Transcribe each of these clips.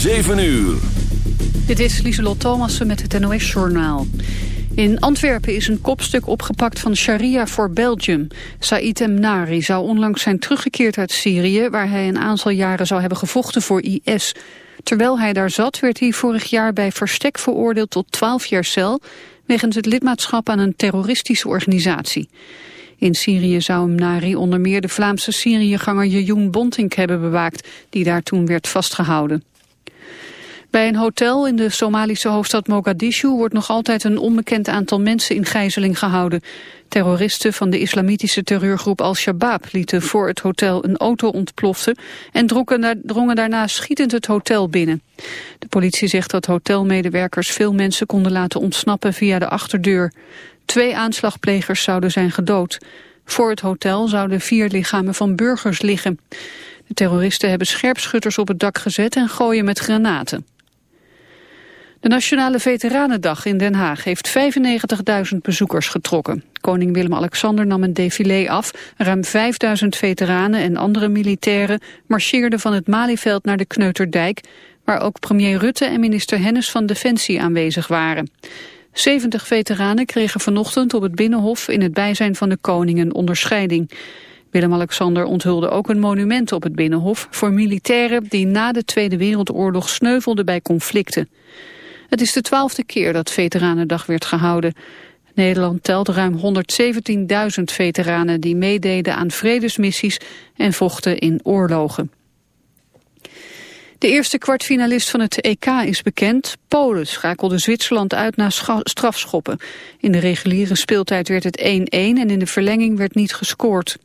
7 uur. Dit is Lieselot Thomassen met het NOS-journaal. In Antwerpen is een kopstuk opgepakt van Sharia voor Belgium. Said Nari zou onlangs zijn teruggekeerd uit Syrië... waar hij een aantal jaren zou hebben gevochten voor IS. Terwijl hij daar zat werd hij vorig jaar bij verstek veroordeeld tot 12 jaar cel... wegens het lidmaatschap aan een terroristische organisatie. In Syrië zou Nari onder meer de Vlaamse Syriëganger Jejoen Bontink hebben bewaakt... die daar toen werd vastgehouden. Bij een hotel in de Somalische hoofdstad Mogadishu wordt nog altijd een onbekend aantal mensen in gijzeling gehouden. Terroristen van de islamitische terreurgroep Al-Shabaab lieten voor het hotel een auto ontploften en drongen daarna schietend het hotel binnen. De politie zegt dat hotelmedewerkers veel mensen konden laten ontsnappen via de achterdeur. Twee aanslagplegers zouden zijn gedood. Voor het hotel zouden vier lichamen van burgers liggen. De terroristen hebben scherpschutters op het dak gezet en gooien met granaten. De Nationale Veteranendag in Den Haag heeft 95.000 bezoekers getrokken. Koning Willem-Alexander nam een défilé af. Ruim 5.000 veteranen en andere militairen marcheerden van het Malieveld naar de Kneuterdijk... waar ook premier Rutte en minister Hennis van Defensie aanwezig waren. 70 veteranen kregen vanochtend op het Binnenhof in het bijzijn van de koning een onderscheiding. Willem-Alexander onthulde ook een monument op het Binnenhof voor militairen die na de Tweede Wereldoorlog sneuvelden bij conflicten. Het is de twaalfde keer dat Veteranendag werd gehouden. Nederland telt ruim 117.000 veteranen die meededen aan vredesmissies en vochten in oorlogen. De eerste kwartfinalist van het EK is bekend. Polen schakelde Zwitserland uit na strafschoppen. In de reguliere speeltijd werd het 1-1 en in de verlenging werd niet gescoord.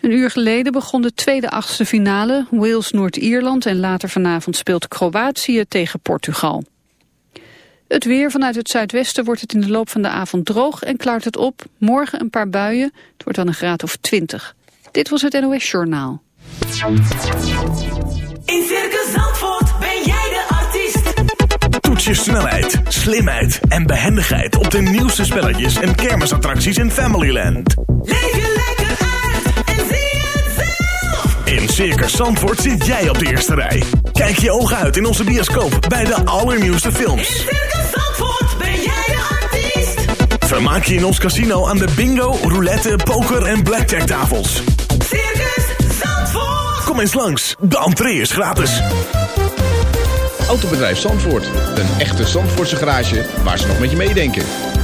Een uur geleden begon de tweede achtste finale. Wales-Noord-Ierland en later vanavond speelt Kroatië tegen Portugal. Het weer vanuit het zuidwesten wordt het in de loop van de avond droog en klaart het op. Morgen een paar buien. Het wordt dan een graad of 20. Dit was het NOS Journaal. In Circus Zandvoort ben jij de artiest. Toets je snelheid, slimheid en behendigheid op de nieuwste spelletjes en kermisattracties in Familyland. Leef je lekker uit en zie het zelf. In Circus Zandvoort zit jij op de eerste rij. Kijk je ogen uit in onze bioscoop bij de allernieuwste films. In Circus Zandvoort ben jij de artiest. Vermaak je in ons casino aan de bingo, roulette, poker en blackjack tafels. Circus Zandvoort. Kom eens langs, de entree is gratis. Autobedrijf Zandvoort. Een echte Zandvoortse garage waar ze nog met je meedenken.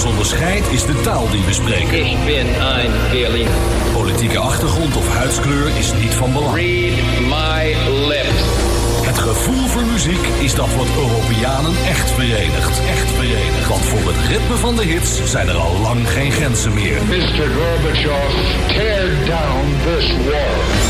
ons onderscheidt is de taal die we spreken. Ich bin ein Berliner. Politieke achtergrond of huidskleur is niet van belang. Read my lips. Het gevoel voor muziek is dat wat Europeanen echt verenigt. Echt verenigt. Want voor het ritme van de hits zijn er al lang geen grenzen meer. Mr. Gorbachev, tear down this wall.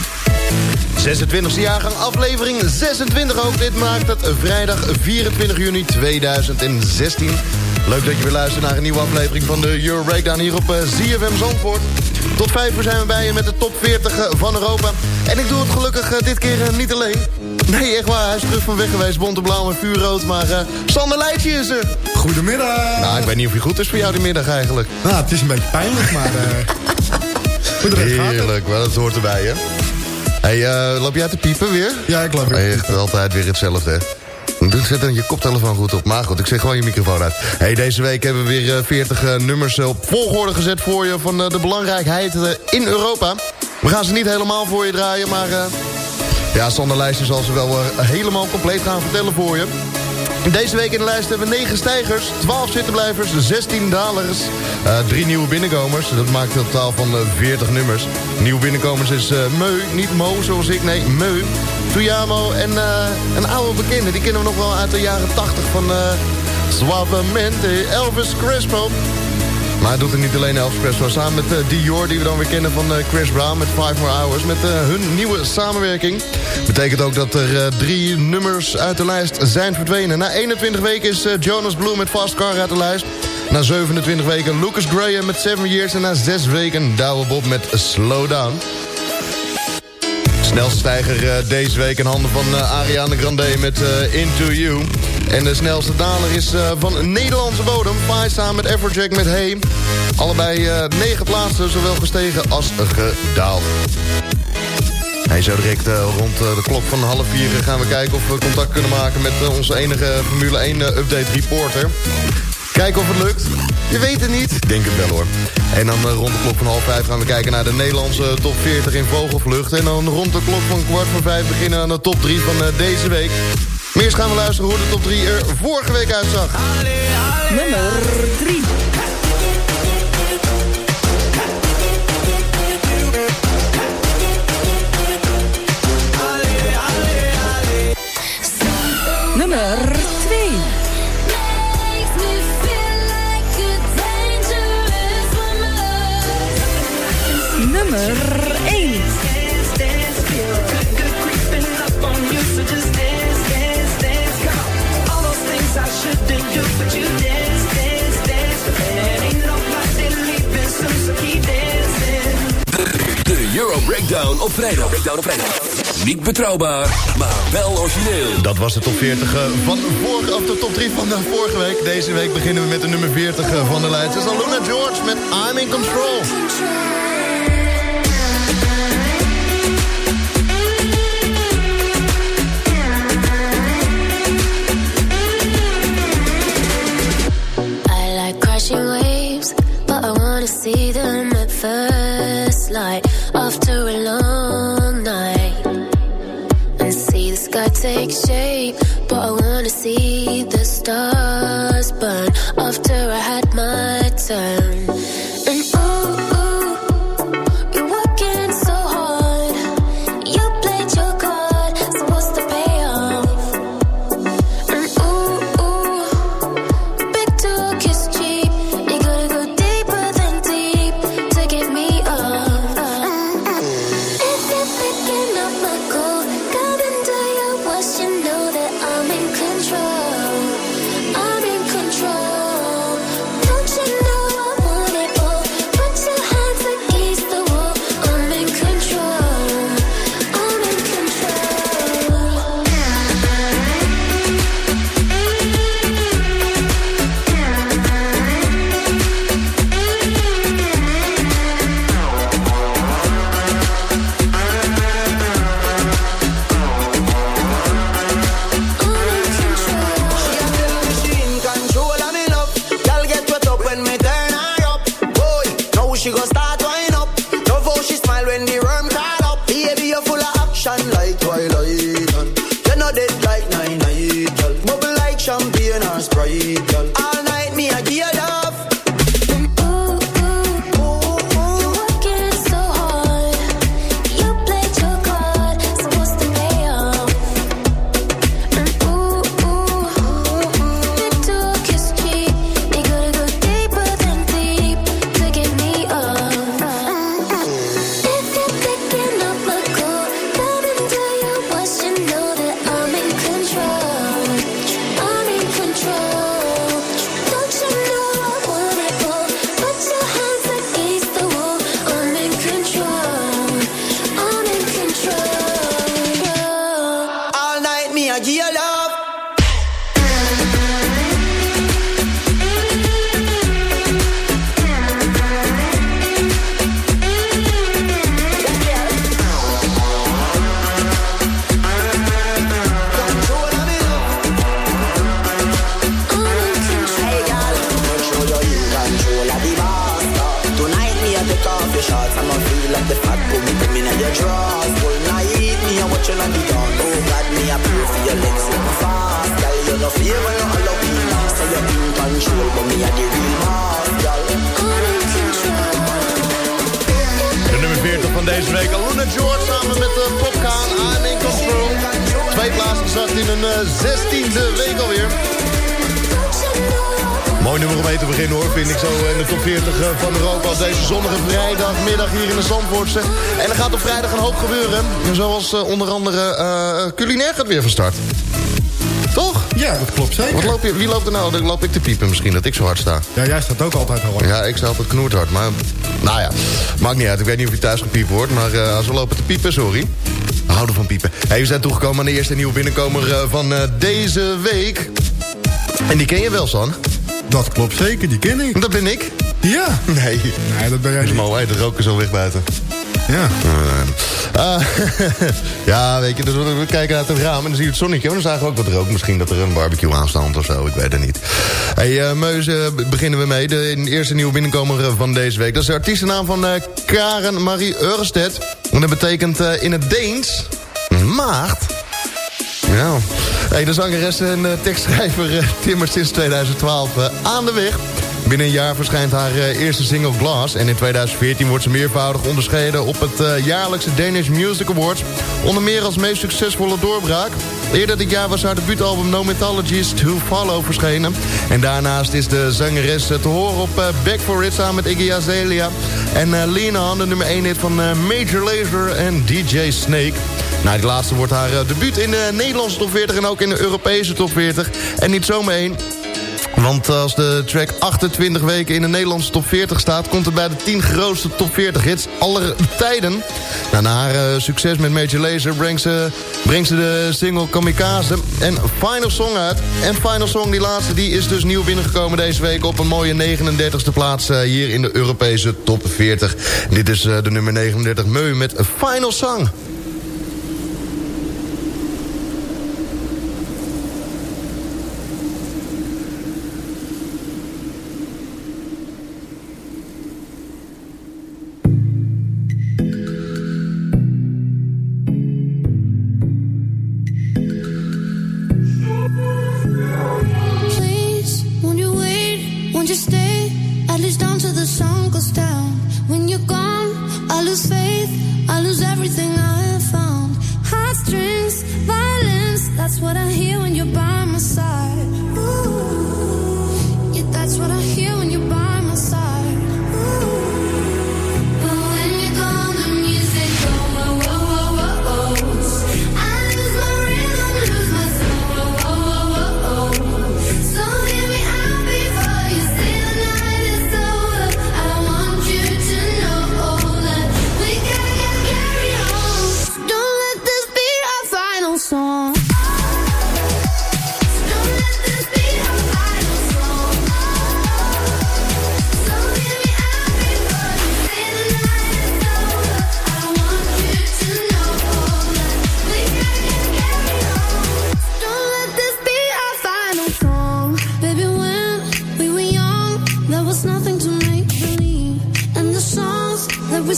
26e jaargang, aflevering 26 ook. Dit maakt het vrijdag 24 juni 2016. Leuk dat je weer luistert naar een nieuwe aflevering van de Euro Breakdown hier op eh, ZFM Zandvoort. Tot 5 uur zijn we bij je met de top 40 van Europa. En ik doe het gelukkig eh, dit keer eh, niet alleen. Nee, echt waar, hij is terug van weg geweest. Bonteblauw en vuurrood, maar uh, Sander Leijtje is er. Goedemiddag. Nou, ik weet niet of hij goed is voor jou die middag eigenlijk. Nou, het is een beetje pijnlijk, maar... Uh, Heerlijk, maar dat hoort erbij, hè? Hey, uh, loop jij te piepen weer? Ja, ik loop weer. Hey, echt altijd weer hetzelfde, hè? Doe, zet dan je koptelefoon goed op. Maar goed, ik zeg gewoon je microfoon uit. Hey, deze week hebben we weer uh, 40 uh, nummers op volgorde gezet voor je... van de belangrijkheid in Europa. We gaan ze niet helemaal voor je draaien, maar... ja, Sander Lijstje zal ze wel helemaal compleet gaan vertellen voor je. Deze week in de lijst hebben we 9 stijgers, 12 zittenblijvers, 16 dalers, uh, 3 nieuwe binnenkomers. Dat maakt een totaal van uh, 40 nummers. Nieuwe binnenkomers is uh, Meu, niet Mo zoals ik, nee, Meu. Tuyamo en een oude bekende, die kennen we nog wel uit de jaren 80 van Suavemente, Elvis Crespo. Maar hij doet het niet alleen Elvis Crespo. Samen met uh, Dior, die we dan weer kennen van uh, Chris Brown met Five More Hours. Met uh, hun nieuwe samenwerking. Betekent ook dat er drie nummers uit de lijst zijn verdwenen. Na 21 weken is Jonas Blue met Fast Car uit de lijst. Na 27 weken Lucas Graham met Seven Years. En na 6 weken Douwe Bob met Slow Down. Snelste stijger deze week in handen van Ariana Grande met Into You. En de snelste daler is uh, van Nederlandse bodem. Samen met Everjack met Hey. Allebei uh, negen plaatsen, zowel gestegen als gedaald. Hey, zo direct uh, rond de klok van half vier gaan we kijken of we contact kunnen maken... met onze enige Formule 1 update reporter. Kijken of het lukt. Je weet het niet. Denk het wel hoor. En dan rond de klok van half vijf gaan we kijken naar de Nederlandse top 40 in vogelvlucht. En dan rond de klok van kwart voor vijf beginnen aan de top 3 van deze week. Eerst gaan we luisteren hoe de top 3 er vorige week uitzag. Nummer 3. Op vrijdag. Niet betrouwbaar, maar wel origineel. Dat was de top 40 van vorige, of de top 3 van vorige week. Deze week beginnen we met de nummer 40 van de lijst. Is Luna George met I'm in Control. In een eh, 16e week alweer. Mooi nummer om mee te beginnen hoor, vind ik zo in de top 40 eh, van Europa. Deze zonnige vrijdagmiddag hier in de Zandvoortse. En er gaat op vrijdag een hoop gebeuren. Zoals eh, onder andere eh, culinair gaat weer van start. Toch? Ja, dat klopt zeker. Wat loop je, wie loopt er nou? Dan loop ik te piepen misschien, dat ik zo hard sta. Ja, jij staat ook altijd hard. Ja, ik sta altijd knoerthard. Maar, nou ja, maakt niet uit. Ik weet niet of je thuis gepiept wordt. Maar eh, als we lopen te piepen, sorry. Houden van piepen. Hey, we zijn toegekomen aan de eerste nieuwe binnenkomer eh, van eh, deze week. En die ken je wel, San? Dat klopt zeker, die ken ik. Dat ben ik. Ja. Nee. Nee, dat ben jij niet. mooi, de rook is al weg buiten. Ja. Ah, ja, weet je, dus we kijken uit het raam en dan zie je het zonnetje. En dan zagen we ook wat rook. Misschien dat er een barbecue aanstaat of zo, ik weet het niet. Hey, eh Meuze, beginnen we mee. De eerste nieuwe binnenkomer eh, van deze week. Dat is de artiestennaam van eh, Karen Marie Ørsted. En dat betekent eh, in het Deens... maagd. Ja. Hey, de zangeres en eh, tekstschrijver eh, timmert sinds 2012 eh, aan de weg. Binnen een jaar verschijnt haar eh, eerste single Glass. En in 2014 wordt ze meervoudig onderscheiden op het eh, jaarlijkse Danish Music Awards. Onder meer als meest succesvolle doorbraak. Eerder dit jaar was haar debuutalbum No Mythologies to Follow verschenen. En daarnaast is de zangeres eh, te horen op Back for It samen met Iggy Azalea. En Lena, de nummer 1 hit van Major Lazer en DJ Snake. Nou, die laatste wordt haar debuut in de Nederlandse top 40 en ook in de Europese top 40. En niet zomaar één. Want als de track 28 weken in de Nederlandse top 40 staat... komt het bij de 10 grootste top 40 hits aller tijden. Nou, na haar eh, succes met Major Lazer brengt ze, ze de single Kamikaze en Final Song uit. En Final Song, die laatste, die is dus nieuw binnengekomen deze week... op een mooie 39e plaats eh, hier in de Europese top 40. Dit is eh, de nummer 39, Meu met Final Song.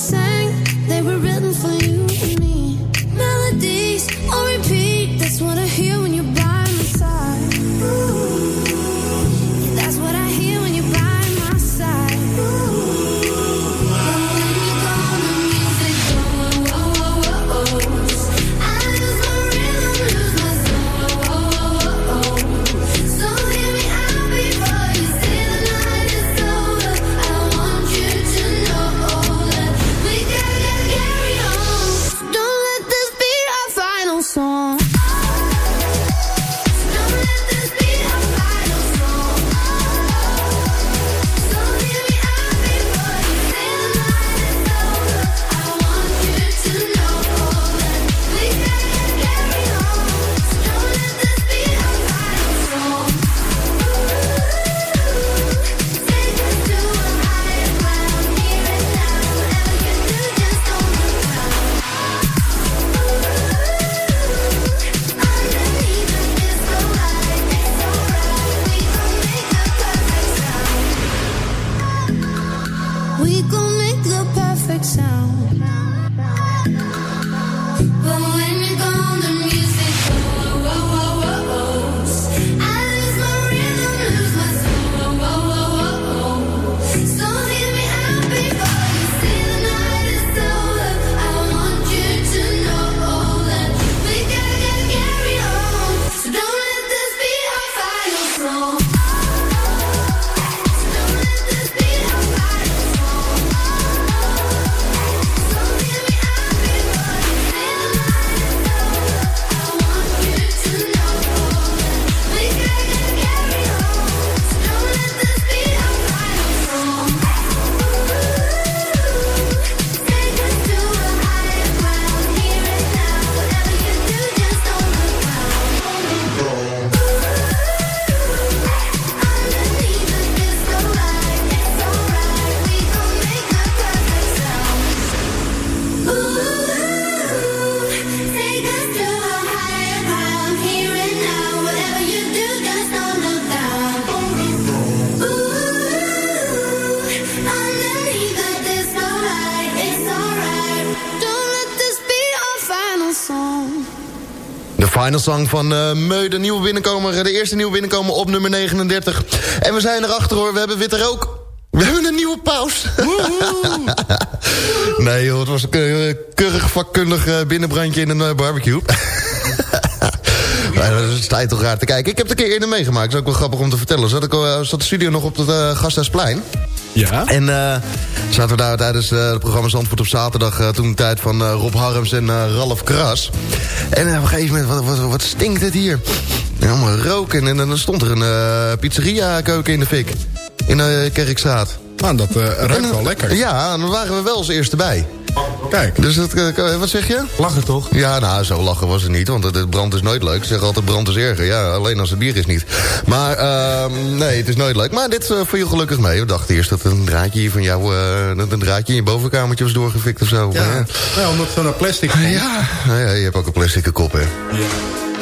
Sang, they were written for you Song van eh Meu, de nieuwe binnenkomer. De eerste nieuwe binnenkomer op nummer 39. En we zijn erachter hoor, we hebben witte rook. We hebben een nieuwe paus. nee joh, het was een keu- keurig vakkundig eh, binnenbrandje in een eh, barbecue. Maar dat is tijd toch raar te kijken. Ik heb het een keer eerder meegemaakt. Dat is ook wel grappig om te vertellen. Zat, ik, zat de studio nog op het uh, Gasthuisplein. Ja. En zaten we daar tijdens eh, het programma Zandvoort op zaterdag... eh, toen de tijd van eh, Rob Harms en Ralf Kras. En op een gegeven moment, wat, wat, wat stinkt het hier? En allemaal rook. En, dan stond er een eh, pizzeria keuken in de fik. In de Kerkstraat. Nou, dat ruikt wel lekker. Ja, dan waren we wel als eerste bij. Kijk. Dus dat, eh, wat zeg je? Lachen toch? Ja, nou, zo lachen was het niet, want het, brand is nooit leuk. Ze zeggen altijd brand is erger. Ja, alleen als het bier is niet. Maar ehm, nee, het is nooit leuk. Maar dit uh, viel gelukkig mee. We dachten eerst dat een draadje hier van jou... Uh, dat een draadje in je bovenkamertje was doorgefikt of zo. Ja, Maar, ja. ja omdat het zo naar plastic Ja. Nou ja, je hebt ook een plastic kop, hè. Ja.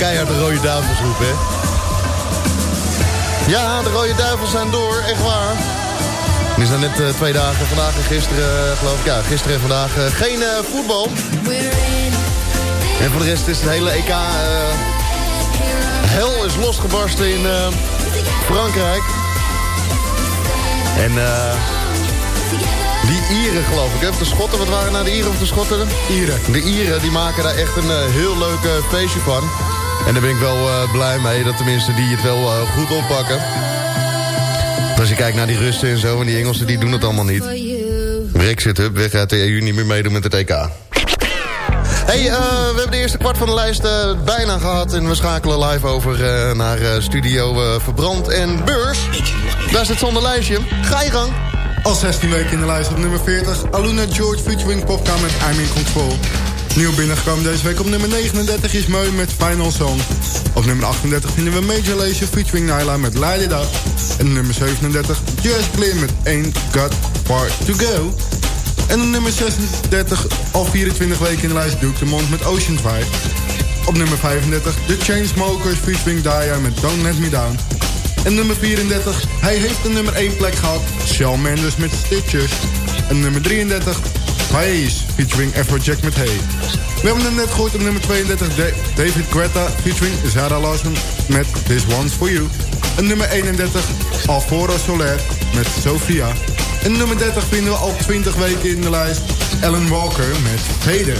Keihard de Rode Duivels roepen, hè? Ja, de Rode Duivels zijn door, echt waar. Er zijn net eh, twee dagen, vandaag en gisteren, eh, geloof ik. Ja, gisteren en vandaag eh, geen voetbal. En voor de rest is het hele EK... hel is losgebarsten in Frankrijk. En die Ieren, geloof ik. Hè? De Schotten, wat waren nou de Ieren of de Schotten? Ieren. De Ieren, die maken daar echt een heel leuk eh, feestje van. En daar ben ik wel eh, blij mee, dat tenminste die het wel eh, goed oppakken. Als je kijkt naar die Russen en zo, en die Engelsen, die doen het allemaal niet. Brexit, hup, weg uit de EU, niet meer meedoen met het EK. Hey, eh, we hebben de eerste kwart van de lijst bijna gehad. En we schakelen live over naar Studio Verbrand en Beurs. Daar zit zonder lijstje. Ga je gang. Al 16 weken in de lijst op nummer 40. Aluna George featuring Popka met I'm in Control. Nieuw binnengekomen deze week op nummer 39 is Meu met Final Song. Op nummer 38 vinden we Major Lazer featuring Nyla met Light It Up. En nummer 37 Just Clear met Ain't Got Far To Go. En op nummer 36, al 24 weken in de lijst, Duke de Mond met Ocean Drive. Op nummer 35, The Chainsmokers featuring Daya met Don't Let Me Down. En nummer 34, hij heeft de nummer 1 plek gehad, Shawn Mendes met Stitches. En nummer 33, Pace featuring Afrojack met Hey. We hebben hem net gehoord op nummer 32, Da- David Guetta featuring Zara Larson met This One's For You. En nummer 31, Alforo Soler met Sofia. En nummer 30 vinden we al 20 weken in de lijst, Alan Walker met Heden.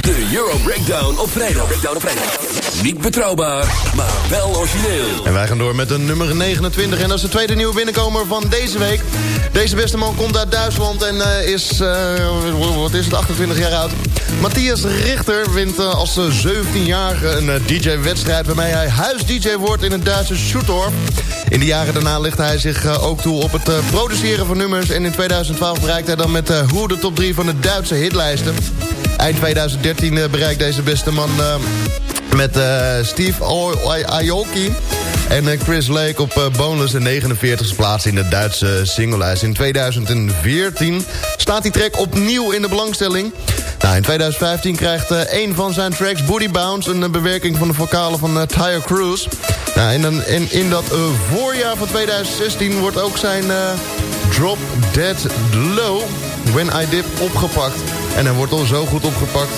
De Euro Breakdown op vrijdag. Breakdown op vrijdag. Niet betrouwbaar, maar wel origineel. En wij gaan door met de nummer 29. En dat is de tweede nieuwe binnenkomer van deze week. Deze beste man komt uit Duitsland en eh, is, eh, wat is het, 28 jaar oud. Matthias Richter wint eh, als eh, 17-jarige een eh, DJ-wedstrijd... waarmee hij huis-DJ wordt in het Duitse Schuttorf. In de jaren daarna legt hij zich eh, ook toe op het produceren van nummers... en in 2012 bereikt hij dan met uh, Hoe de top 3 van de Duitse hitlijsten. Eind 2013 eh, bereikt deze beste man... met Steve Aoki en eh, Chris Lake op eh, bonus de 49e plaats in de Duitse singlelijst. In 2014 staat die track opnieuw in de belangstelling. Nou, in 2015 krijgt eh, een van zijn tracks, Booty Bounce... een bewerking van de vocalen van Tyre Cruise. Nou, en in, dat voorjaar van 2016 wordt ook zijn Drop Dead Low... When I Dip opgepakt. En hij wordt al zo goed opgepakt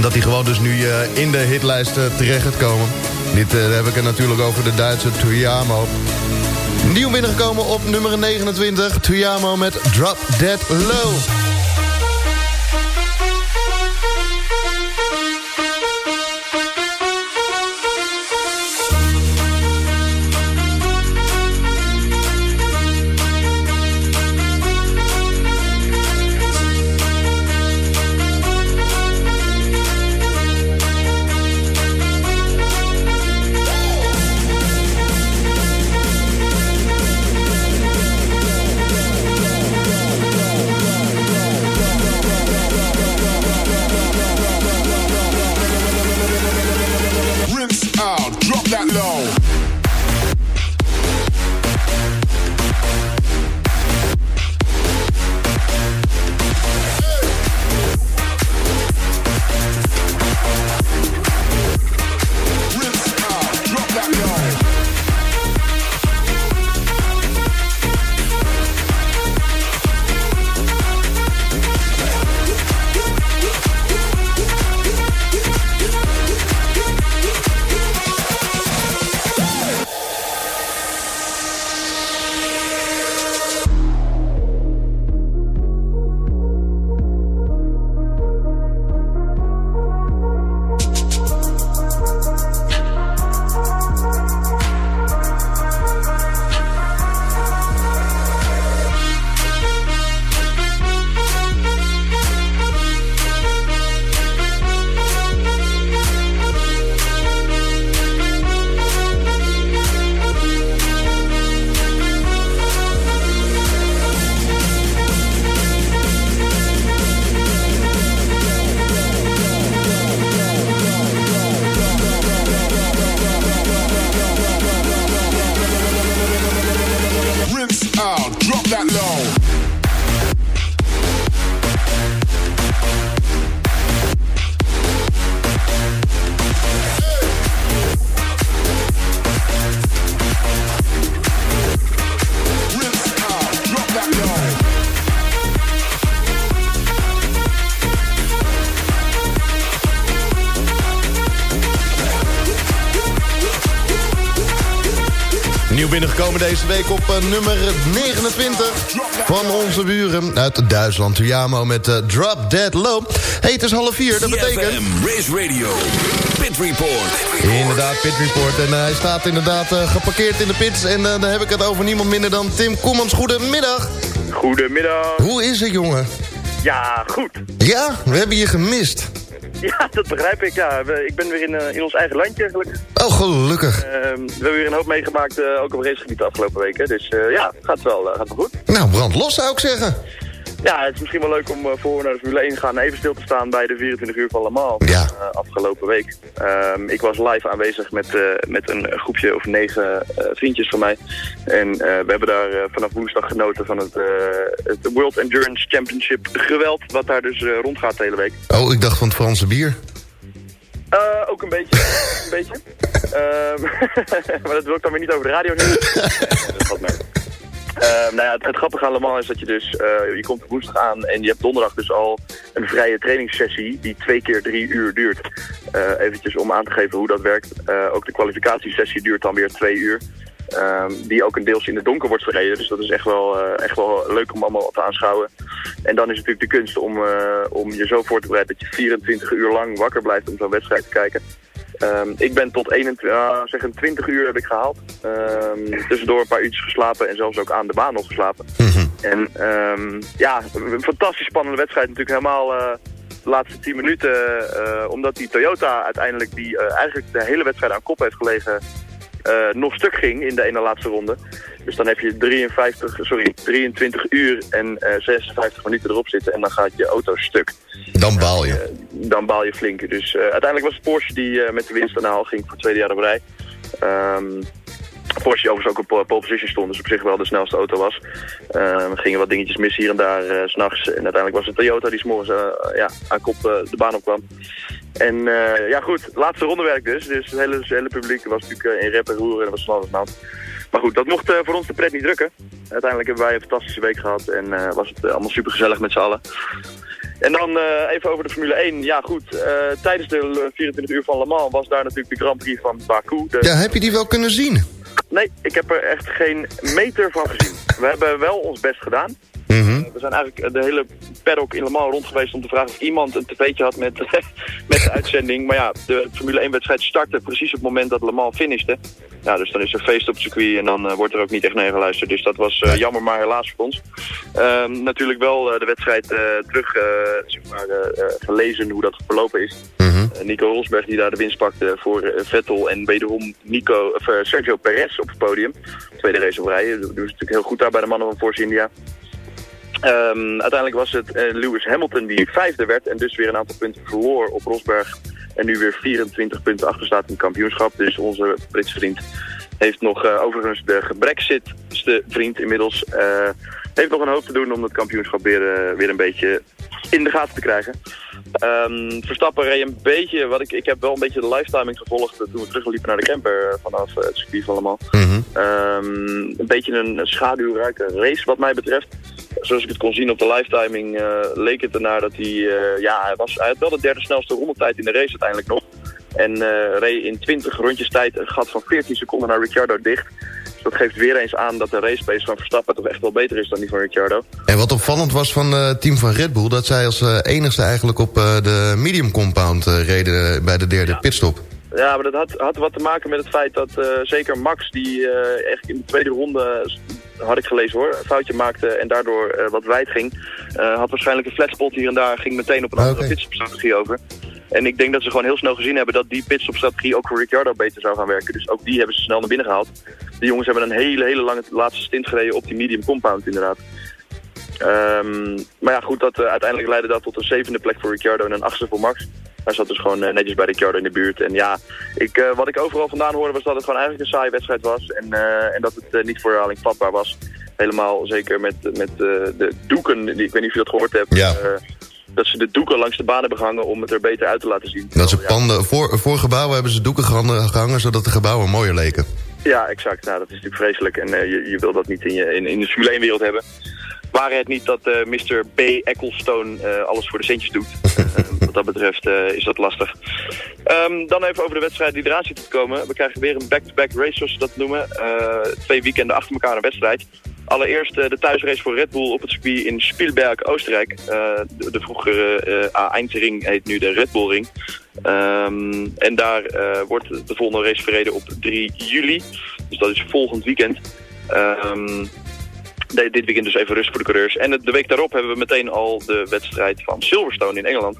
dat hij gewoon dus nu in de hitlijst terecht gaat komen. Dit eh, heb ik het natuurlijk over de Duitse Tuyamo. Nieuw binnengekomen op nummer 29. Tuyamo met Drop Dead Low. Deze week op eh, nummer 29 van onze buren uit Duitsland. Tuyamo met eh, Drop Dead Low. Hey, het is half vier, dat betekent... CFM, Race Radio, Pit Report. Inderdaad, Pit Report. En eh, hij staat inderdaad geparkeerd in de pits. En dan heb ik het over niemand minder dan Tim Koemans. Goedemiddag. Goedemiddag. Hoe is het, jongen? Ja, goed. Ja, we hebben je gemist. Ja, dat begrijp ik. Ja, we- ik ben weer in, eh, in ons eigen landje gelukkig. Oh, gelukkig. Ehm, we hebben weer een hoop meegemaakt, eh, ook op racegebied de afgelopen weken. Dus eh, ja, gaat wel, gaat wel goed. Nou, brand los zou ik zeggen. Ja, het is misschien wel leuk om eh, voor we naar de Formule 1 gaan even stil te staan bij de 24 uur van Le Mans Ja. eh, afgelopen week. Ehm, ik was live aanwezig met, eh, met een groepje of negen vriendjes van mij. En we hebben daar vanaf woensdag genoten van het, het World Endurance Championship geweld, wat daar dus rondgaat de hele week. Oh, ik dacht van het Franse bier. Eh, ook een beetje. een beetje. Ehm, maar dat wil ik dan weer niet over de radio zeggen. dat valt mee. Ehm, nou ja, het, het grappige aan Le Mans is dat je dus, eh, je komt woensdag aan en je hebt donderdag dus al een vrije trainingssessie die twee keer drie uur duurt. Eh eventjes om aan te geven hoe dat werkt. Eh, ook de kwalificatiesessie duurt dan weer twee uur. Ehm, die ook een deels in het donker wordt verreden. Dus dat is echt wel, echt wel leuk om allemaal te aanschouwen. En dan is het natuurlijk de kunst om, om je zo voor te bereiden dat je 24 uur lang wakker blijft om zo'n wedstrijd te kijken. Ehm, ik ben tot 21, ah, zeg een 20 uur heb ik gehaald. Ehm, tussendoor een paar uurtjes geslapen en zelfs ook aan de baan nog geslapen. En ehm, ja, een fantastisch spannende wedstrijd natuurlijk helemaal eh, de laatste 10 minuten. eh, omdat die Toyota uiteindelijk die eh, eigenlijk de hele wedstrijd aan kop heeft gelegen nog stuk ging in de ene laatste ronde. Dus dan heb je 53, sorry, 23 uur en eh 56 minuten erop zitten en dan gaat je auto stuk. Dan baal je. Eh, dan baal je flink. Dus eh, uiteindelijk was het Porsche die eh, met de winst aan de haal ging voor het tweede jaar op rij. Ehm Porsche die overigens ook op pole position stond, dus op zich wel de snelste auto was. Ehm, gingen wat dingetjes mis hier en daar eh, s s'nachts. En uiteindelijk was het Toyota die s'morgens eh, ja, aan kop eh, de baan opkwam. En eh, ja goed, laatste rondewerk dus. Dus het hele, het hele publiek was natuurlijk eh, in rep en roer en er was van alles aan. Maar goed, dat mocht eh, voor ons de pret niet drukken. Uiteindelijk hebben wij een fantastische week gehad en eh, was het eh, allemaal super gezellig met z'n allen. En dan even over de Formule 1. Ja goed, tijdens de 24 uur van Le Mans was daar natuurlijk de Grand Prix van Baku. De... Ja, heb je die wel kunnen zien? Nee, ik heb er echt geen meter van gezien. We hebben wel ons best gedaan. We zijn eigenlijk de hele paddock in Le Mans rond geweest om te vragen of iemand een tv'tje had met, met de uitzending. Maar ja, de Formule 1 wedstrijd startte precies op het moment dat Le Mans finishte. Ja, dus dan is er feest op het circuit en dan eh, wordt er ook niet echt naar geluisterd. Dus dat was eh, jammer, maar helaas voor ons. Ehm, natuurlijk wel eh, de wedstrijd eh, terug eh, zeg maar, eh, eh, gelezen hoe dat verlopen is. Mhm. Eh, Nico Rosberg die daar de winst pakte voor eh, Vettel en wederom Nico, eh, Sergio Perez op het podium. Tweede race op rij. Dat doen ze natuurlijk heel goed daar bij de mannen van Force India. Ehm, uiteindelijk was het eh, Lewis Hamilton die vijfde werd en dus weer een aantal punten verloor op Rosberg. En nu weer 24 punten achter staat in het kampioenschap. Dus onze Britse vriend heeft nog eh, overigens de gebrexitste vriend inmiddels. eh, heeft nog een hoop te doen om het kampioenschap weer, weer een beetje in de gaten te krijgen. Ehm, Verstappen reed een beetje, wat ik, ik heb wel een beetje de lifetiming gevolgd toen we terugliepen naar de camper vanaf het circuit van Le Mans. Ehm, een beetje een schaduwrijke race wat mij betreft. Zoals ik het kon zien op de lifetiming eh, leek het ernaar dat hij, eh, ja, hij, was, hij had wel de derde snelste rondetijd in de race uiteindelijk nog. En eh, reed in 20 rondjes tijd een gat van 14 seconden naar Ricciardo dicht. Dus dat geeft weer eens aan dat de race pace van Verstappen toch echt wel beter is dan die van Ricciardo. En wat opvallend was van het team van Red Bull... dat zij als enigste eigenlijk op de medium compound reden bij de derde pitstop. Ja, maar dat had, had wat te maken met het feit dat zeker Max, die echt in de tweede ronde, had ik gelezen hoor, een foutje maakte en daardoor eh, wat wijd ging. Eh, had waarschijnlijk een flatspot hier en daar, ging meteen op een andere pitstopstrategie over. En ik denk dat ze gewoon heel snel gezien hebben dat die pitstopstrategie ook voor Ricciardo beter zou gaan werken. Dus ook die hebben ze snel naar binnen gehaald. De jongens hebben een hele, hele lange laatste stint gereden op die medium compound inderdaad. Ehm, maar ja, goed, dat, eh, uiteindelijk leidde dat tot een zevende plek voor Ricciardo en een achtste voor Max. Hij zat dus gewoon eh, netjes bij Ricciardo in de buurt. En ja, ik, eh, wat ik overal vandaan hoorde was dat het gewoon eigenlijk een saaie wedstrijd was. En, en dat het niet voor herhaling vatbaar was. Helemaal zeker met, met de doeken, die, ik weet niet of je dat gehoord hebt. Ja. dat ze de doeken langs de baan hebben gehangen om het er beter uit te laten zien. Dat ze panden, voor, voor gebouwen hebben ze doeken gehangen, zodat de gebouwen mooier leken. Ja, exact. Nou, dat is natuurlijk vreselijk. En je, je wil dat niet in, je, in, in de Formule 1 wereld hebben. Waren het niet dat eh, Mr. B. Ecclestone eh, alles voor de centjes doet. Eh, wat dat betreft is dat lastig. Ehm, dan even over de wedstrijd die eraan zit te komen. We krijgen weer een back-to-back race, zoals ze dat noemen. Twee weekenden achter elkaar een wedstrijd. Allereerst de thuisrace voor Red Bull op het circuit in Spielberg, Oostenrijk. De, de vroegere A1-ring heet nu de Red Bull Ring. Ehm, en daar wordt de volgende race verreden op 3 juli. Dus dat is volgend weekend. Ehm, Nee, dit weekend dus even rust voor de coureurs. En de week daarop hebben we meteen al de wedstrijd van Silverstone in Engeland.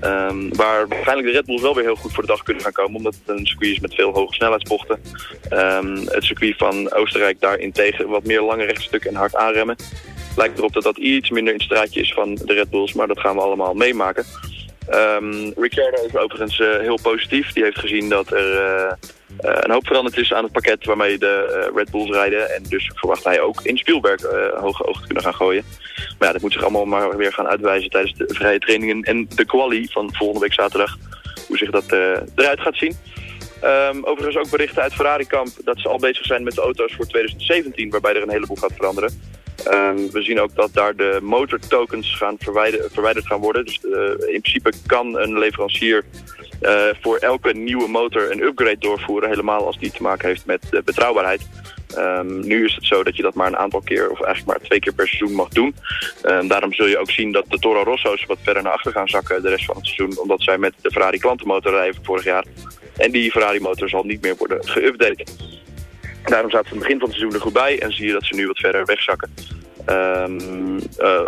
Ehm, waar waarschijnlijk de Red Bulls wel weer heel goed voor de dag kunnen gaan komen. Omdat het een circuit is met veel hoge snelheidsbochten. Ehm, het circuit van Oostenrijk daarentegen wat meer lange rechtstukken en hard aanremmen. Lijkt erop dat dat iets minder in het straatje is van de Red Bulls. Maar dat gaan we allemaal meemaken. Ehm Ricciardo is overigens eh, heel positief. Die heeft gezien dat er eh, eh, een hoop veranderd is aan het pakket waarmee de Red Bulls rijden. En dus verwacht hij ook in Spielberg hoge ogen te kunnen gaan gooien. Maar ja, dat moet zich allemaal maar weer gaan uitwijzen tijdens de vrije trainingen en de quali van volgende week zaterdag. Hoe zich dat eruit gaat zien. Ehm, overigens ook berichten uit Ferrari-kamp dat ze al bezig zijn met de auto's voor 2017, waarbij er een heleboel gaat veranderen. Ehm, we zien ook dat daar de motortokens gaan verwijder- verwijderd gaan worden. Dus eh, in principe kan een leverancier eh, voor elke nieuwe motor een upgrade doorvoeren. Helemaal als die te maken heeft met betrouwbaarheid. Ehm, nu is het zo dat je dat maar een aantal keer, of eigenlijk maar twee keer per seizoen mag doen. Ehm, daarom zul je ook zien dat de Toro Rosso's wat verder naar achter gaan zakken de rest van het seizoen. Omdat zij met de Ferrari klantenmotor rijden vorig jaar. En die Ferrari motor zal niet meer worden geüpdate. Daarom zaten ze het begin van het seizoen er goed bij en zie je dat ze nu wat verder wegzakken. Eh,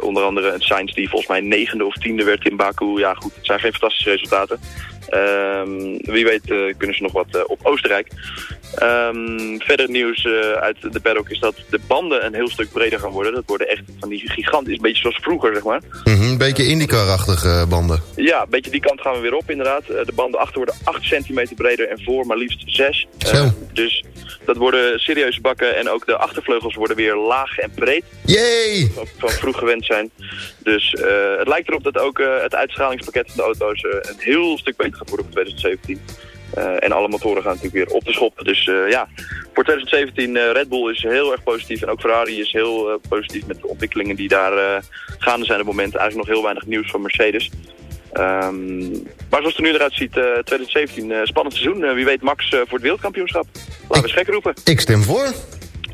onder andere een Sainz die volgens mij negende of tiende werd in Baku. Ja goed, het zijn geen fantastische resultaten. Ehm, wie weet eh, kunnen ze nog wat eh, op Oostenrijk. Ehm, verder nieuws eh, uit de paddock is dat de banden een heel stuk breder gaan worden. Dat worden echt van die gigantisch, een beetje zoals vroeger zeg maar. Mhm, een beetje IndyCar-achtige banden. Ja, een beetje die kant gaan we weer op inderdaad. De banden achter worden 8 centimeter breder en voor maar liefst 6. Zo. dus dat worden serieuze bakken en ook de achtervleugels worden weer laag en breed. Yay! Van, van vroeg gewend zijn. Dus het lijkt erop dat ook het uitstralingspakket van de auto's een heel stuk beter gaat worden voor 2017. Eh, en alle motoren gaan natuurlijk weer op de schop. Dus eh, ja, voor 2017 eh, Red Bull is heel erg positief. En ook Ferrari is heel eh, positief met de ontwikkelingen die daar gaande zijn op het moment. Eigenlijk nog heel weinig nieuws van Mercedes. Ehm, maar zoals het er nu eruit ziet, eh, 2017, eh, spannend seizoen. Wie weet Max voor het wereldkampioenschap. Laten we eens gek roepen. Ik stem voor.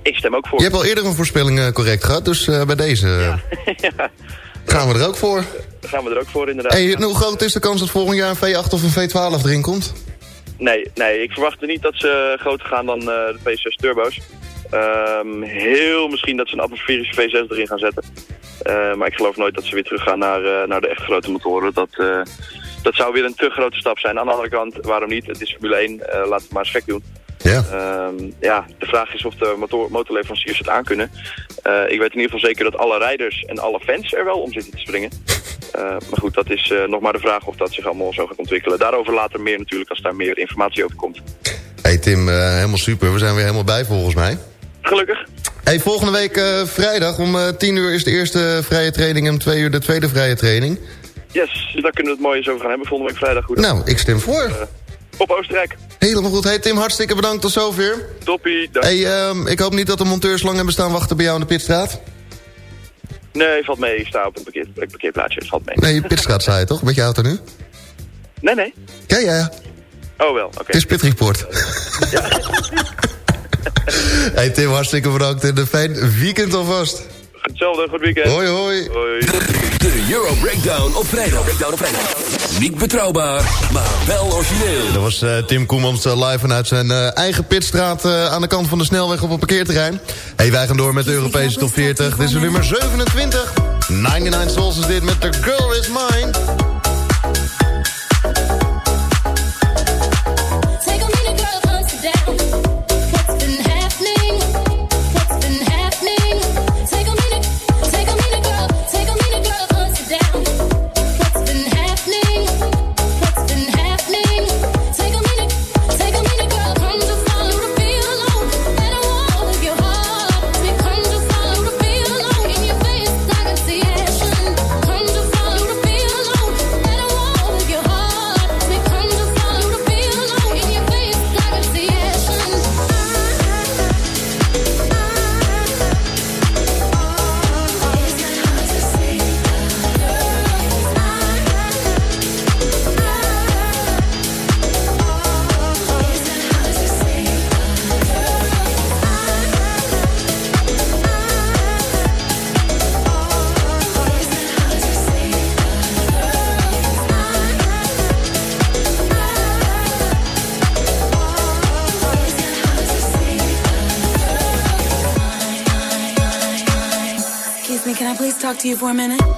Ik stem ook voor. Je hebt al eerder een voorspelling correct gehad, dus bij deze eh, gaan we er ook voor. Gaan we er ook voor inderdaad. Hey, en hoe groot is de kans dat volgend jaar een V8 of een V12 erin komt? Nee, nee, ik verwacht er niet dat ze groter gaan dan eh, de V6 turbo's. Ehm, heel misschien dat ze een atmosferische V6 erin gaan zetten. Eh, maar ik geloof nooit dat ze weer teruggaan naar, eh, naar de echt grote motoren. Dat, dat zou weer een te grote stap zijn. Aan de andere kant, waarom niet? Het is Formule 1, eh, laten we maar eens gek doen. Ja. Ehm, ja, de vraag is of de motor, motorleveranciers het aankunnen. Eh ik weet in ieder geval zeker dat alle rijders en alle fans er wel om zitten te springen. Eh, maar goed, dat is eh, nog maar de vraag of dat zich allemaal zo gaat ontwikkelen. Daarover later meer natuurlijk als daar meer informatie over komt. Hey Tim, helemaal super. We zijn weer helemaal bij volgens mij. Gelukkig. Hey, volgende week vrijdag om eh 10 uur is de eerste vrije training en om 2 uur de tweede vrije training. Yes, dus daar kunnen we het mooi eens over gaan hebben volgende week vrijdag. Goed. Nou, ik stem voor. Op Oostenrijk. Helemaal goed. Hey Tim, hartstikke bedankt tot zover. Toppie. dank. Hey, ehm, ik hoop niet dat de monteurs lang hebben staan wachten bij jou in de pitstraat. Nee, valt mee. Ik sta op een parkeer, een parkeerplaatsje. Het valt mee. Nee, pitstraat sta je toch? Met je auto nu? Nee, nee. Ja, ja, ja. Oh wel, oké. Het is Pitreport. hey Tim, hartstikke bedankt en een fijn weekend alvast. Hetzelfde, goed weekend. Hoi, hoi. Hoi. De Euro Breakdown op vrijdag. Breakdown op vrijdag. Niet betrouwbaar, maar wel origineel. Dat was eh, Tim Koemans eh, live vanuit zijn eh, eigen pitstraat eh, aan de kant van de snelweg op een parkeerterrein. Hey, wij gaan door met de Europese top 40. Dit is nummer 27. 99 Souls is dit met The Girl Is Mine. to you for a minute?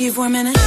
to you for a minute?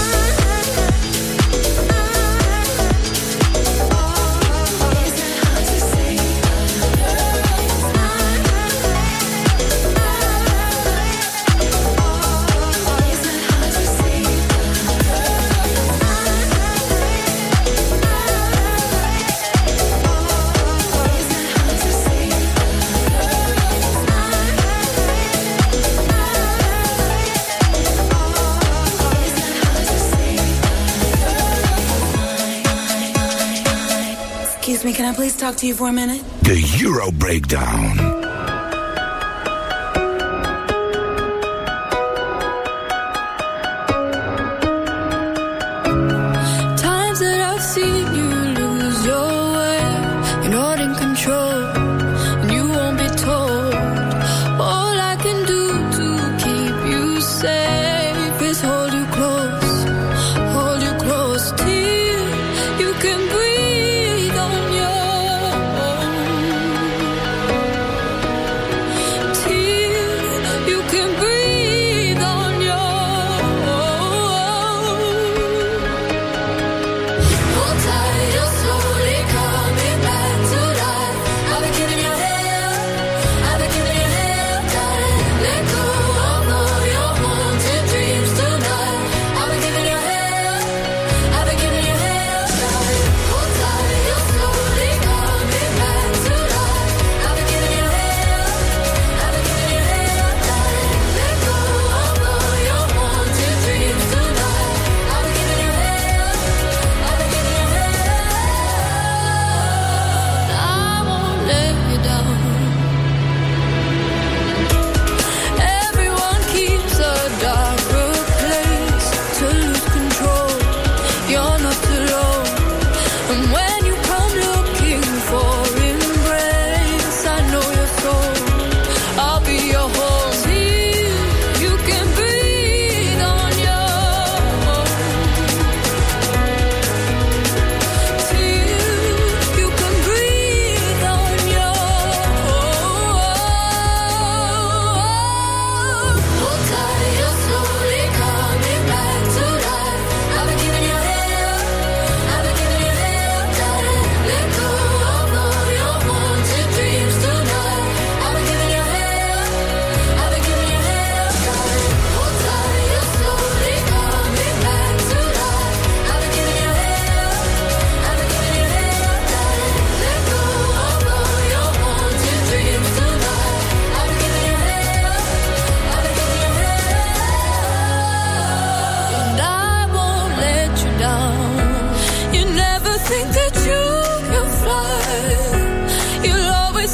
talk to you for a minute? The Euro Breakdown.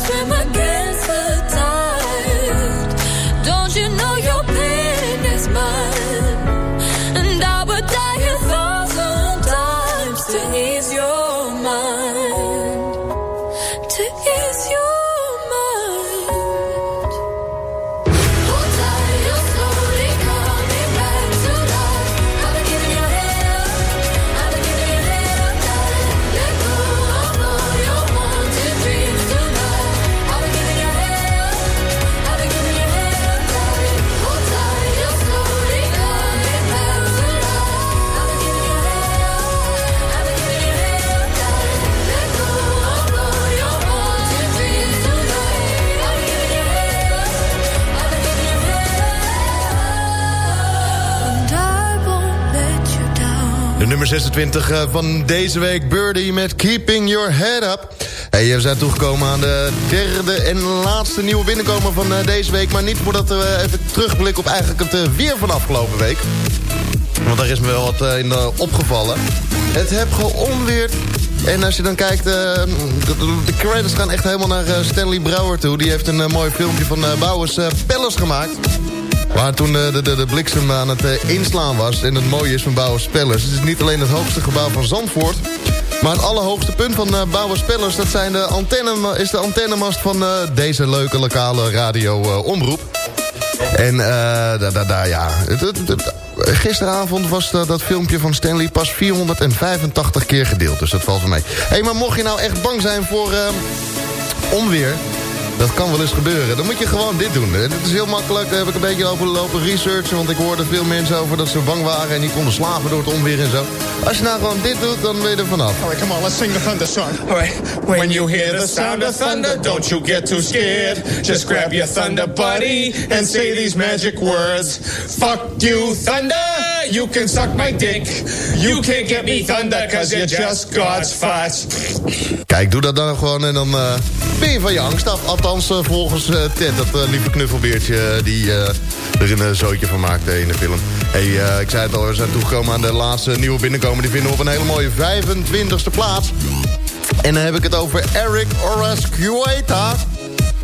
Remember 26 eh, van deze week. Birdie met Keeping Your Head Up. Hey, we zijn toegekomen aan de derde en laatste nieuwe binnenkomer van eh, deze week. Maar niet voordat we even terugblikken op eigenlijk het eh, weer van afgelopen week. Want daar is me wel wat in opgevallen. Het heb geonweerd. En als je dan kijkt, de credits gaan echt helemaal naar Stanley Brouwer toe. Die heeft een mooi filmpje van Bouwers Palace gemaakt. Waar toen de, de, de bliksem aan het eh, inslaan was. En het mooie is van Bouwers Pellers. Het is niet alleen het hoogste gebouw van Zandvoort. Maar het allerhoogste punt van uh, Bouwers Pellers... dat zijn de antenne, is de antennemast van deze leuke lokale radio-omroep. en daar, daar, ja... Gisteravond was dat filmpje van Stanley pas 485 keer gedeeld. Dus dat valt voor mij. Hé, hey, maar mocht je nou echt bang zijn voor onweer... Dat kan wel eens gebeuren. Dan moet je gewoon dit doen. Het is heel makkelijk. Daar heb ik een beetje over lopen researchen. Want ik hoorde veel mensen over dat ze bang waren... en niet konden slapen door het onweer en zo. Als je nou gewoon dit doet, dan ben je er vanaf. Alright, come on, let's sing the thunder song. Alright. When you hear the sound of thunder, don't you get too scared. Just grab your thunder buddy and say these magic words. Fuck you, thunder! You can suck my dick. You can't get me thunder, cause you're just God's farts. Kijk, doe dat dan gewoon en dan uh, ben je van je angst af. Althans, uh, volgens uh, Ted, dat lieve knuffelbeertje... die er een zootje van maakte in de film. Hey, ik zei het al, we zijn toegekomen aan de laatste nieuwe binnenkomen. Die vinden we op een hele mooie 25e plaats. En dan heb ik het over Eric Orascueta.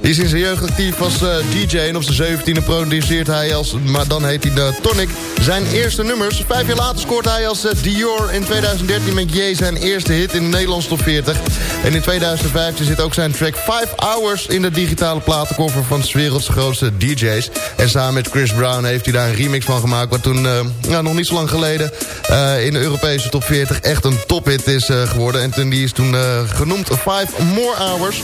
Die is in zijn jeugd actief als uh, DJ en op zijn 17e produceert hij als, maar dan heet hij de Tonic, zijn eerste nummers. Vijf jaar later scoort hij als uh, Dior in 2013 met J zijn eerste hit in de Nederlands top 40. En in 2015 zit ook zijn track 5 Hours in de digitale platenkoffer van 's werelds grootste DJ's. En samen met Chris Brown heeft hij daar een remix van gemaakt, wat toen nou, nog niet zo lang geleden in de Europese top 40 echt een tophit is geworden. En toen, die is toen genoemd 5 More Hours.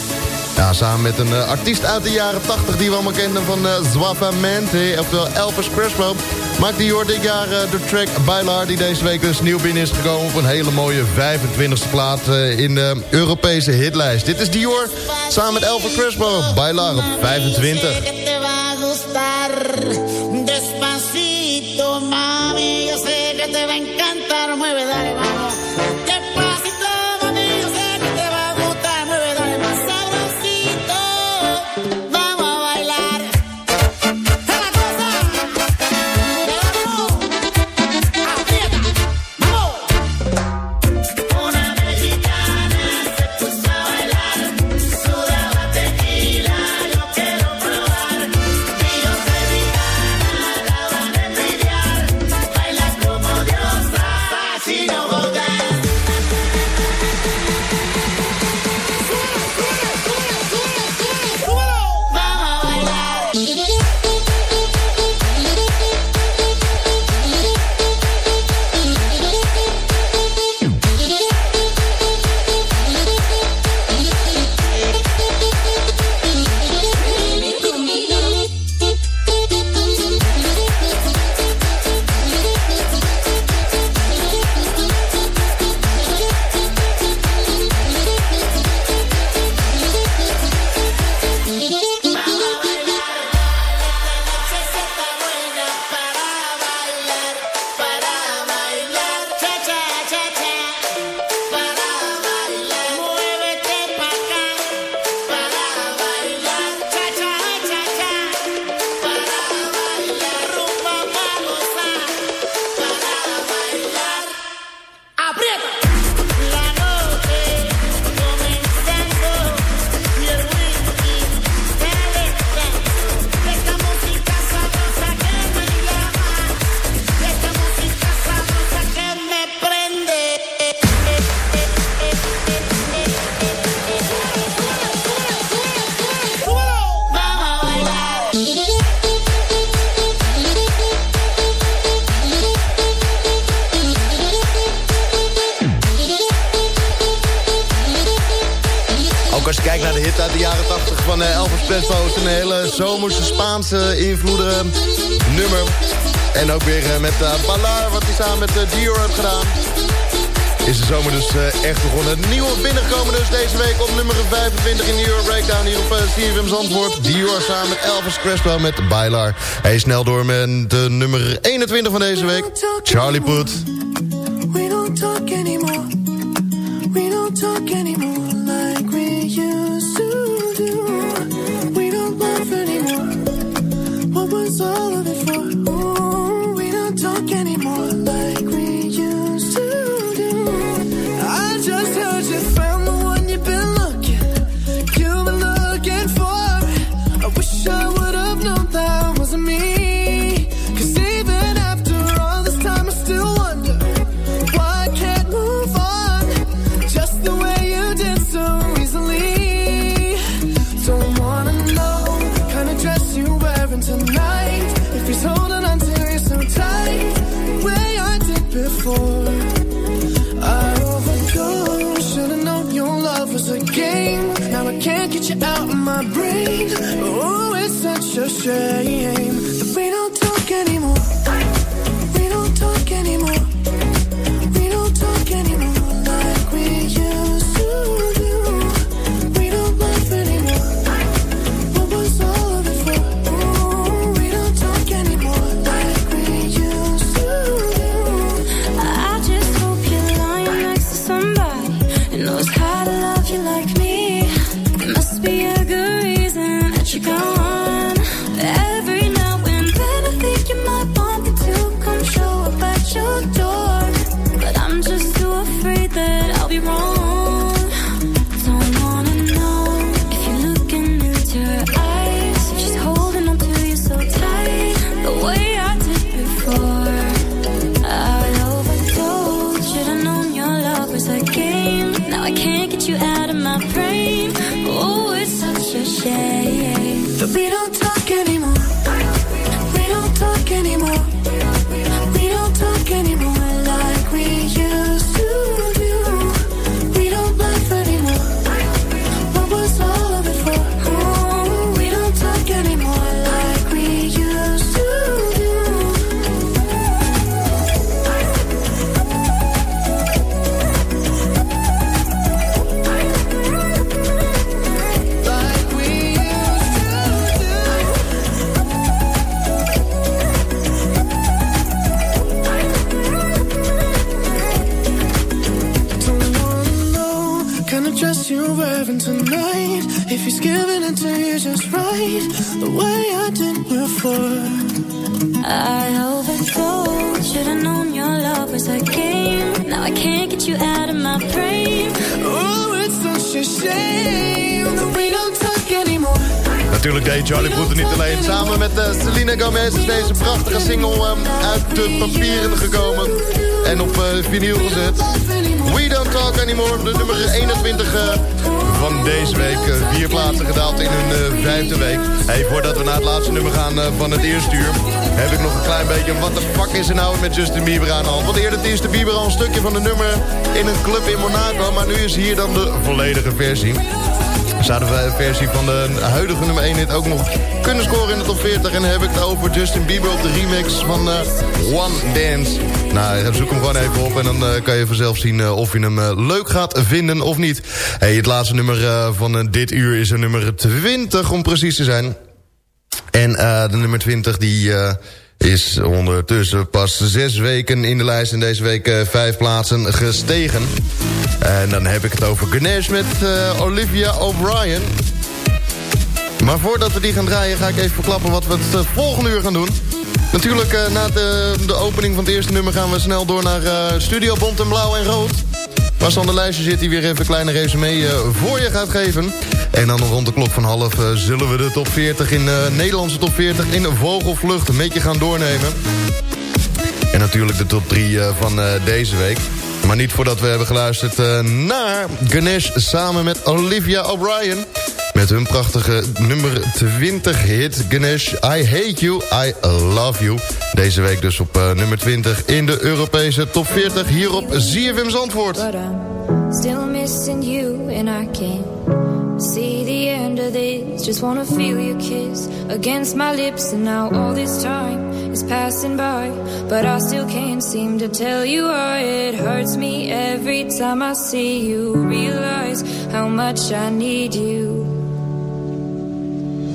Samen met een uh, artiest uit de jaren 80 die we allemaal kenden van uh, Zwavamente, oftewel Elvis Crespo, maakt Dior dit jaar de track Bailar, die deze week dus nieuw binnen is gekomen op een hele mooie 25e plaat in de Europese hitlijst. Dit is Dior, samen met Elvis Crespo, Bailar op 25. Despacito, mami, yo que te va a encantar, mueve, dale, met Ballard, wat hij samen met uh, Dior heeft gedaan. Is de zomer dus eh, echt begonnen. Nieuwe binnengekomen dus deze week op nummer 25 in de Euro Breakdown... hier op CFM Zandvoort. Dior samen met Elvis Crespo met Bailar. Hij is snel door met de nummer 21 van deze week. Charlie Puth. Is er nou met Justin Bieber aan de hand? Want eerder is de Bieber al een stukje van de nummer in een club in Monaco... maar nu is hier dan de volledige versie. Zouden we een versie van de huidige nummer 1 hit ook nog kunnen scoren in de top 40. En heb ik het over Justin Bieber op de remix van eh, One Dance. Nou, zoek hem gewoon even op en dan eh, kan je vanzelf zien eh, of je hem leuk gaat vinden of niet. Hey, het laatste nummer van dit uur is er nummer 20 om precies te zijn. En de nummer 20 die... is ondertussen pas zes weken in de lijst... en deze week eh, vijf plaatsen gestegen. En dan heb ik het over Ganesh met eh, Olivia O'Brien. Maar voordat we die gaan draaien ga ik even verklappen wat we het eh, volgende uur gaan doen. Natuurlijk, na de, de opening van het eerste nummer gaan we snel door naar Studio Bont en Blauw en Rood. Waar Sander Lijstje zit, die weer even een kleine resume eh, voor je gaat geven. En dan rond de klok van half eh, zullen we de top 40 in uh, Nederlandse top 40 in vogelvlucht met je gaan doornemen. En natuurlijk de top 3 uh, van deze week. Maar niet voordat we hebben geluisterd naar Ganesh samen met Olivia O'Brien. Met hun prachtige nummer 20 hit Ganesh, I Hate You, I Love You. Deze week dus op uh, nummer 20 in de Europese top 40 hier op ZFM Zandvoort. But I'm still missing you and I can't see the end of this. Just wanna feel your kiss against my lips and now all this time is passing by. But I still can't seem to tell you why it hurts me every time I see you. Realize how much I need you.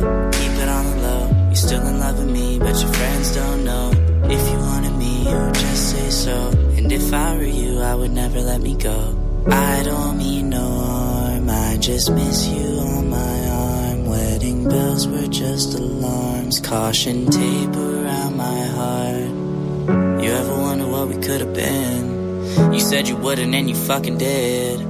keep it on the low. You're still in love with me, but your friends don't know. If you wanted me, you would just say so. And if I were you, I would never let me go. I don't mean no harm, I just miss you on my arm. Wedding bells were just alarms, caution tape around my heart. You ever wonder what we could have been? You said you wouldn't and you fucking did.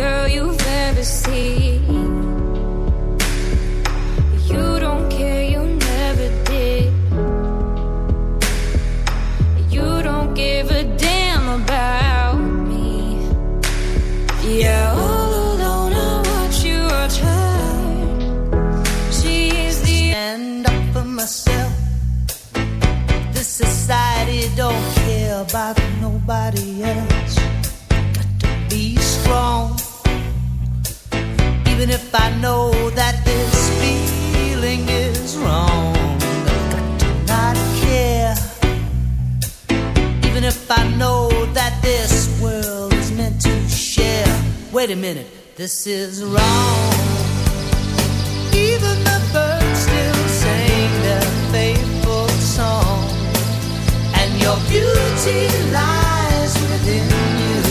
girl you've ever seen. You don't care, you never did. You don't give a damn about me. Yeah, all alone, I watch you watch her. She's the stand up myself. This society don't care about nobody if I know that this feeling is wrong. To not care, even if I know that this world is meant to share. Wait a minute, this is wrong. Even the birds still sing their faithful song, and your beauty lies within you.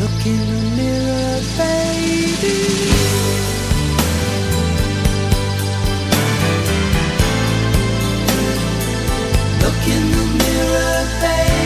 Look in the mirror, baby. Look in the mirror, baby.